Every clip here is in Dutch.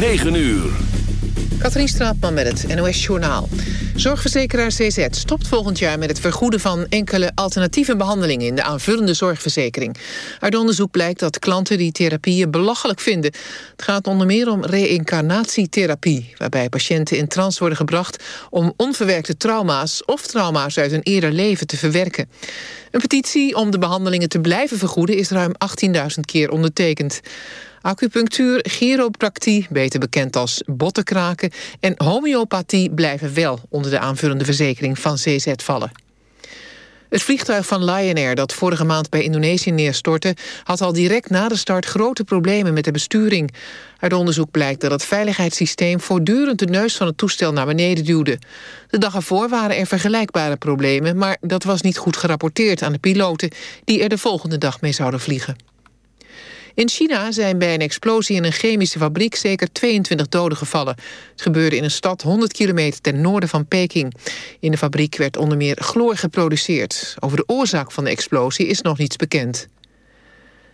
9 uur. Katrien Straatman met het NOS Journaal. Zorgverzekeraar CZ stopt volgend jaar met het vergoeden van enkele alternatieve behandelingen in de aanvullende zorgverzekering. Uit onderzoek blijkt dat klanten die therapieën belachelijk vinden. Het gaat onder meer om reïncarnatietherapie, waarbij patiënten in trance worden gebracht om onverwerkte trauma's of trauma's uit een eerder leven te verwerken. Een petitie om de behandelingen te blijven vergoeden is ruim 18.000 keer ondertekend. Acupunctuur, chiropractie, beter bekend als bottenkraken... en homeopathie blijven wel onder de aanvullende verzekering van CZ vallen. Het vliegtuig van Lion Air dat vorige maand bij Indonesië neerstortte... had al direct na de start grote problemen met de besturing. Uit onderzoek blijkt dat het veiligheidssysteem... voortdurend de neus van het toestel naar beneden duwde. De dag ervoor waren er vergelijkbare problemen... maar dat was niet goed gerapporteerd aan de piloten... die er de volgende dag mee zouden vliegen. In China zijn bij een explosie in een chemische fabriek zeker 22 doden gevallen. Het gebeurde in een stad 100 kilometer ten noorden van Peking. In de fabriek werd onder meer chloor geproduceerd. Over de oorzaak van de explosie is nog niets bekend.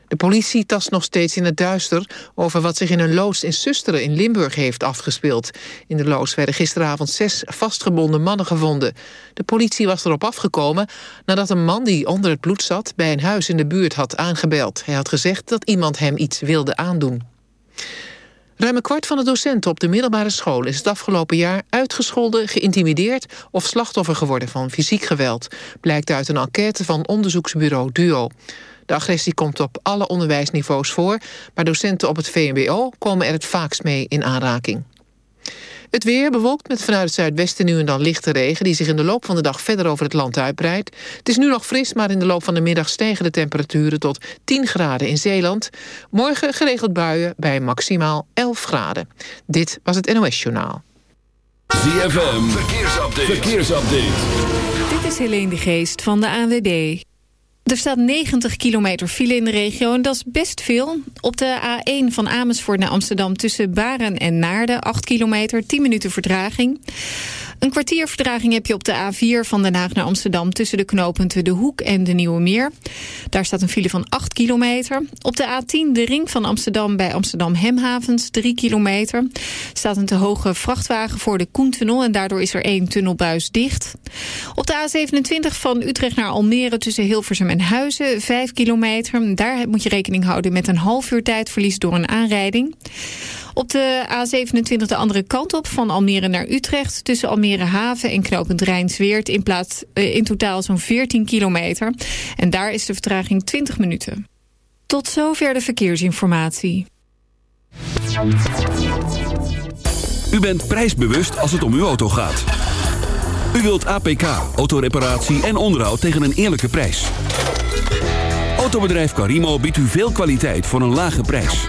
De politie tast nog steeds in het duister over wat zich in een loods in Susteren in Limburg heeft afgespeeld. In de loods werden gisteravond zes vastgebonden mannen gevonden. De politie was erop afgekomen nadat een man die onder het bloed zat bij een huis in de buurt had aangebeld. Hij had gezegd dat iemand hem iets wilde aandoen. Ruim een kwart van de docenten op de middelbare school is het afgelopen jaar uitgescholden, geïntimideerd of slachtoffer geworden van fysiek geweld. Blijkt uit een enquête van onderzoeksbureau DUO. De agressie komt op alle onderwijsniveaus voor... maar docenten op het VMBO komen er het vaakst mee in aanraking. Het weer bewolkt met vanuit het zuidwesten nu en dan lichte regen... die zich in de loop van de dag verder over het land uitbreidt. Het is nu nog fris, maar in de loop van de middag stijgen de temperaturen... tot 10 graden in Zeeland. Morgen geregeld buien bij maximaal 11 graden. Dit was het NOS Journaal. ZFM, verkeersupdate. verkeersupdate. Dit is Helene de Geest van de ANWB. Er staat 90 kilometer file in de regio en dat is best veel. Op de A1 van Amersfoort naar Amsterdam tussen Baren en Naarden... 8 kilometer, 10 minuten vertraging. Een kwartier vertraging heb je op de A4 van Den Haag naar Amsterdam... tussen de knooppunten De Hoek en de Nieuwe Meer. Daar staat een file van 8 kilometer. Op de A10 de ring van Amsterdam bij Amsterdam Hemhavens, 3 kilometer. staat een te hoge vrachtwagen voor de Koentunnel... en daardoor is er één tunnelbuis dicht. Op de A27 van Utrecht naar Almere tussen Hilversum en Huizen, 5 kilometer. Daar moet je rekening houden met een half uur tijdverlies door een aanrijding. Op de A27 de andere kant op, van Almere naar Utrecht... tussen Almere Haven en knooppunt Rijnsweert... in, plaats, eh, in totaal zo'n 14 kilometer. En daar is de vertraging 20 minuten. Tot zover de verkeersinformatie. U bent prijsbewust als het om uw auto gaat. U wilt APK, autoreparatie en onderhoud tegen een eerlijke prijs. Autobedrijf Carimo biedt u veel kwaliteit voor een lage prijs.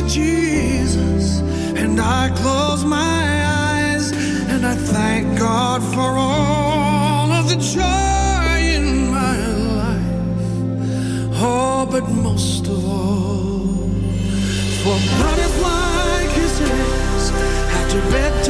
To Jesus, and I close my eyes, and I thank God for all of the joy in my life. Oh, but most of all, for butterfly kisses after bedtime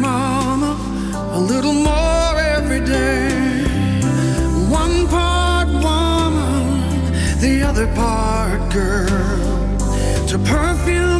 Mama a little more every day. One part woman, the other part girl. To perfume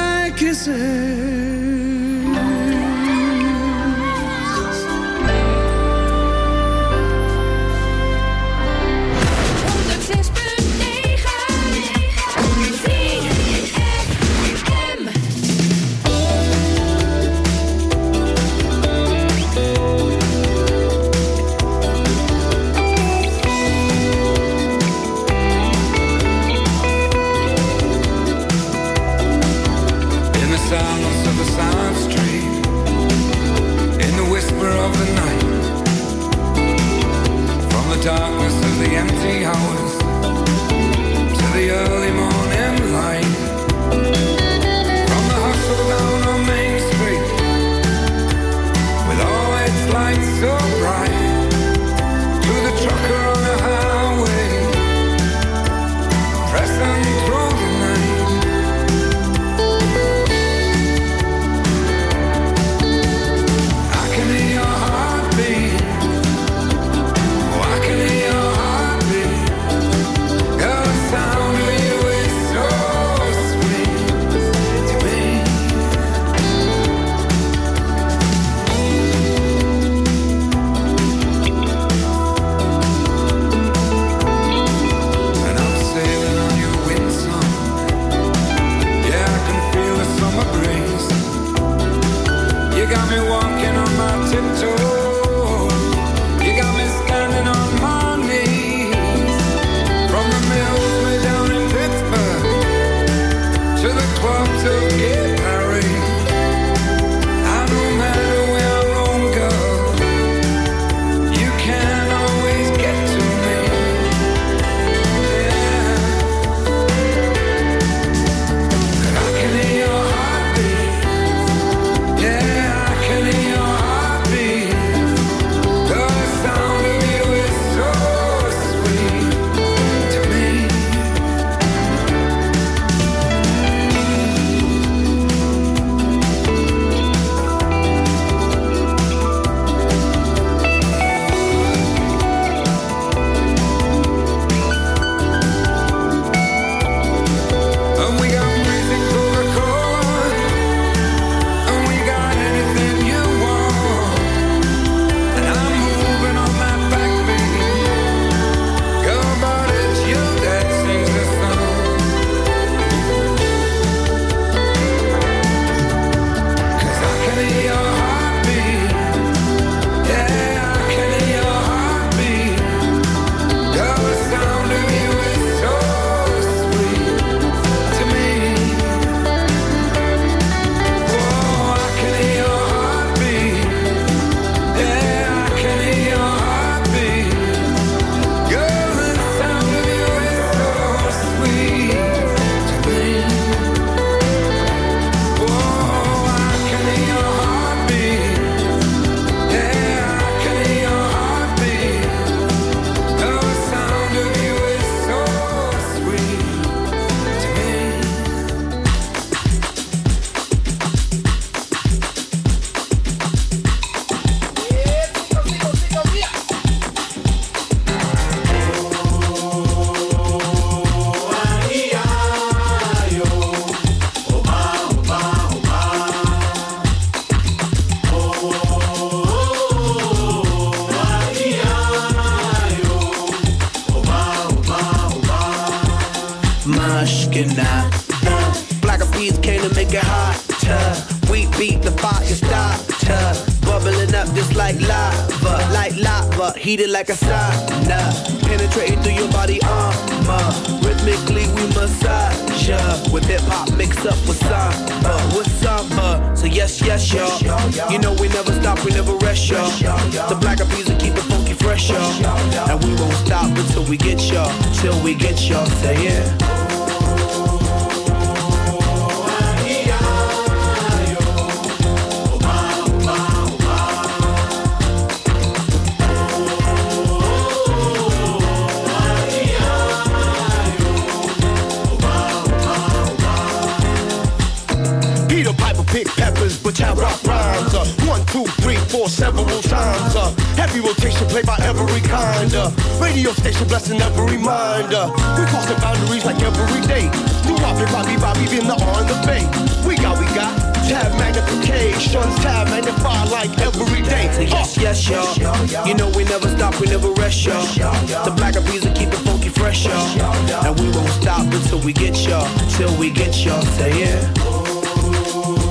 kisses. count we get y'all, till we get y'all. Say yeah.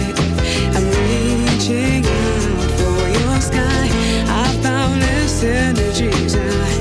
do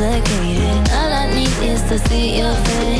complicated. All I need is to see your face.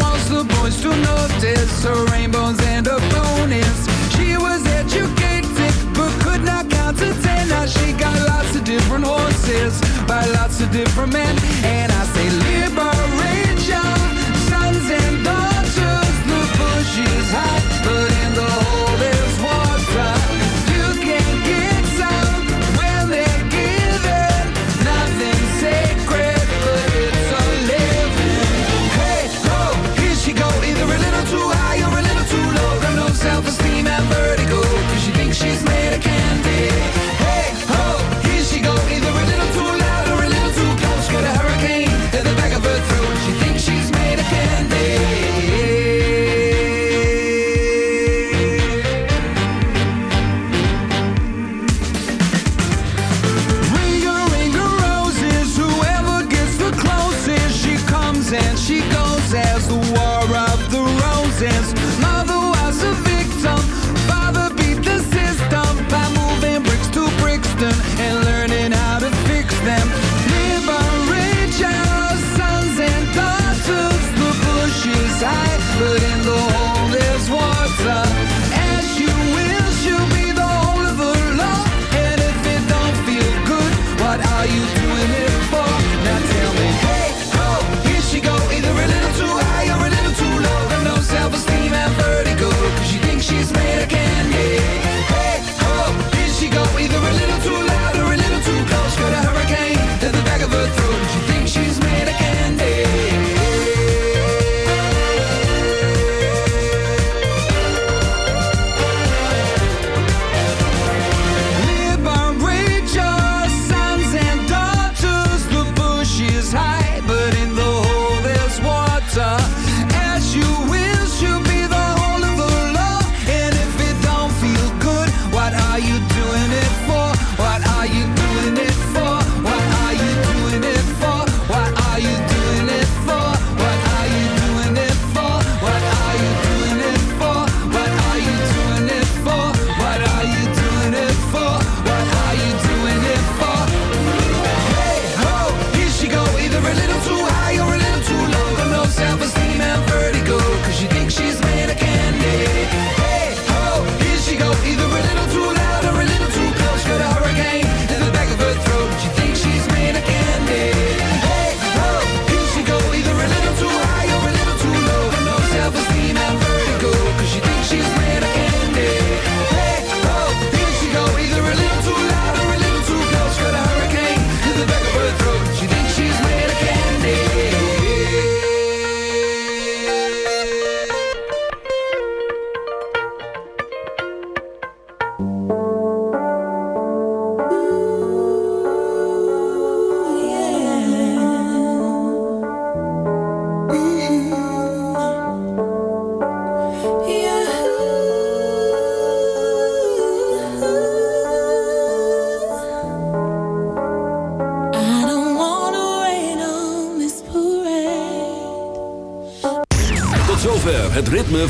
wants the boys to notice her rainbows and her bonus. She was educated, but could not count to ten. Now she got lots of different horses by lots of different men. And I say, liberate your sons and daughters. The bush is high.